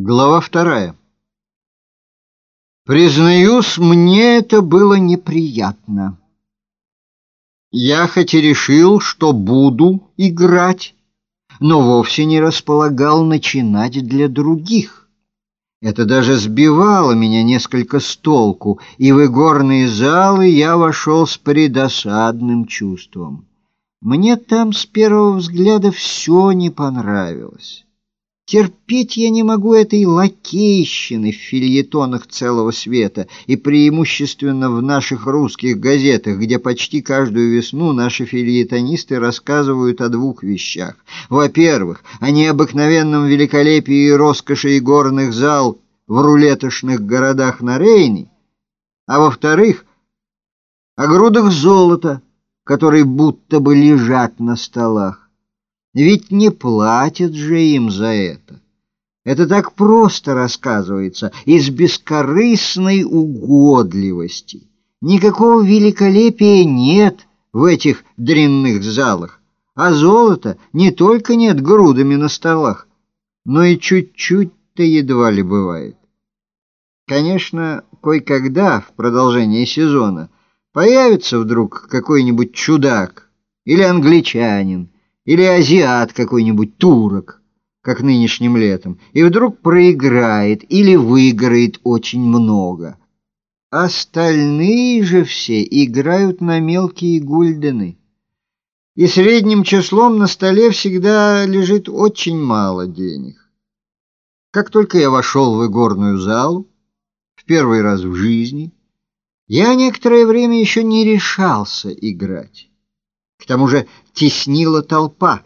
Глава вторая. Признаюсь, мне это было неприятно. Я хоть и решил, что буду играть, но вовсе не располагал начинать для других. Это даже сбивало меня несколько с толку, и в игорные залы я вошел с предосадным чувством. Мне там с первого взгляда все не понравилось. Терпеть я не могу этой лакейщины в фильетонах целого света и преимущественно в наших русских газетах, где почти каждую весну наши фильетонисты рассказывают о двух вещах. Во-первых, о необыкновенном великолепии и роскоши игорных зал в рулетошных городах на Рейне, а во-вторых, о грудах золота, которые будто бы лежат на столах. Ведь не платят же им за это. Это так просто рассказывается, из бескорыстной угодливости. Никакого великолепия нет в этих дрянных залах, а золота не только нет грудами на столах, но и чуть-чуть-то едва ли бывает. Конечно, кое-когда в продолжении сезона появится вдруг какой-нибудь чудак или англичанин, или азиат какой-нибудь, турок, как нынешним летом, и вдруг проиграет или выиграет очень много. Остальные же все играют на мелкие гульдены. И средним числом на столе всегда лежит очень мало денег. Как только я вошел в игорную залу, в первый раз в жизни, я некоторое время еще не решался играть. К тому же теснила толпа.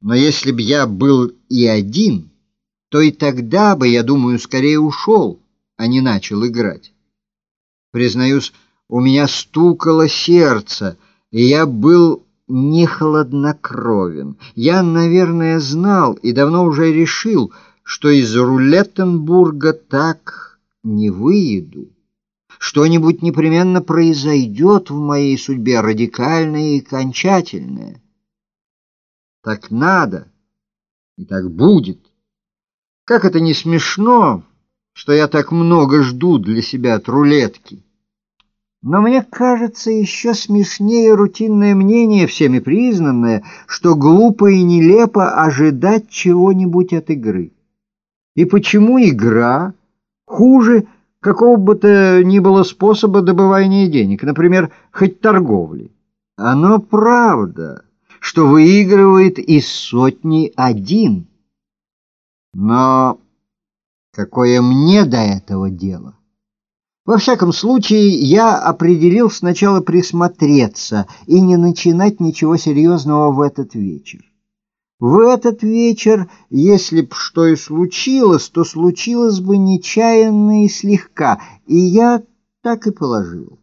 Но если б я был и один, то и тогда бы, я думаю, скорее ушел, а не начал играть. Признаюсь, у меня стукало сердце, и я был не хладнокровен. Я, наверное, знал и давно уже решил, что из Рулеттенбурга так не выеду. Что-нибудь непременно произойдет в моей судьбе, радикальное и окончательное. Так надо, и так будет. Как это не смешно, что я так много жду для себя от рулетки. Но мне кажется еще смешнее рутинное мнение, всеми признанное, что глупо и нелепо ожидать чего-нибудь от игры. И почему игра хуже какого бы то ни было способа добывания денег, например, хоть торговли. Оно правда, что выигрывает из сотни один. Но какое мне до этого дело? Во всяком случае, я определил сначала присмотреться и не начинать ничего серьезного в этот вечер. В этот вечер, если б что и случилось, то случилось бы нечаянно и слегка, и я так и положил.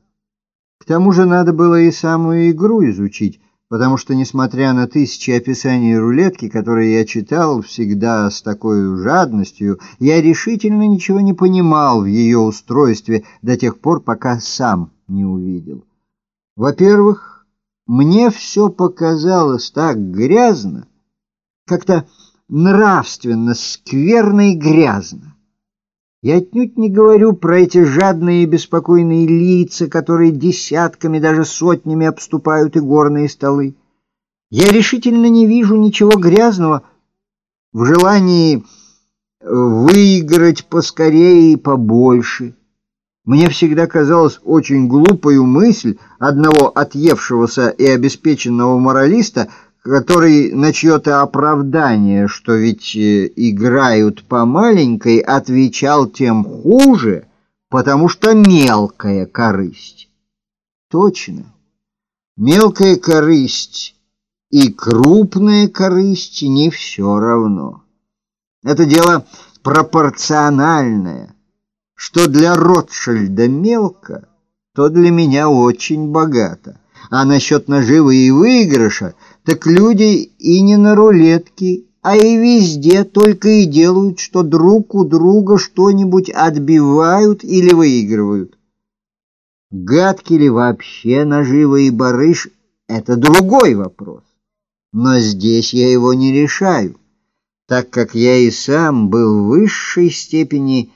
К тому же надо было и самую игру изучить, потому что, несмотря на тысячи описаний рулетки, которые я читал всегда с такой жадностью, я решительно ничего не понимал в ее устройстве до тех пор, пока сам не увидел. Во-первых, мне все показалось так грязно, как-то нравственно, скверно и грязно. Я отнюдь не говорю про эти жадные и беспокойные лица, которые десятками, даже сотнями обступают игорные столы. Я решительно не вижу ничего грязного в желании выиграть поскорее и побольше. Мне всегда казалась очень глупою мысль одного отъевшегося и обеспеченного моралиста — который на чье-то оправдание, что ведь э, играют по маленькой, отвечал тем хуже, потому что мелкая корысть. Точно. Мелкая корысть и крупная корысть не все равно. Это дело пропорциональное. Что для Ротшильда мелко, то для меня очень богато. А насчет наживы и выигрыша, так люди и не на рулетке, а и везде только и делают, что друг у друга что-нибудь отбивают или выигрывают. Гадки ли вообще нажива и барыш — это другой вопрос. Но здесь я его не решаю. так как я и сам был в высшей степени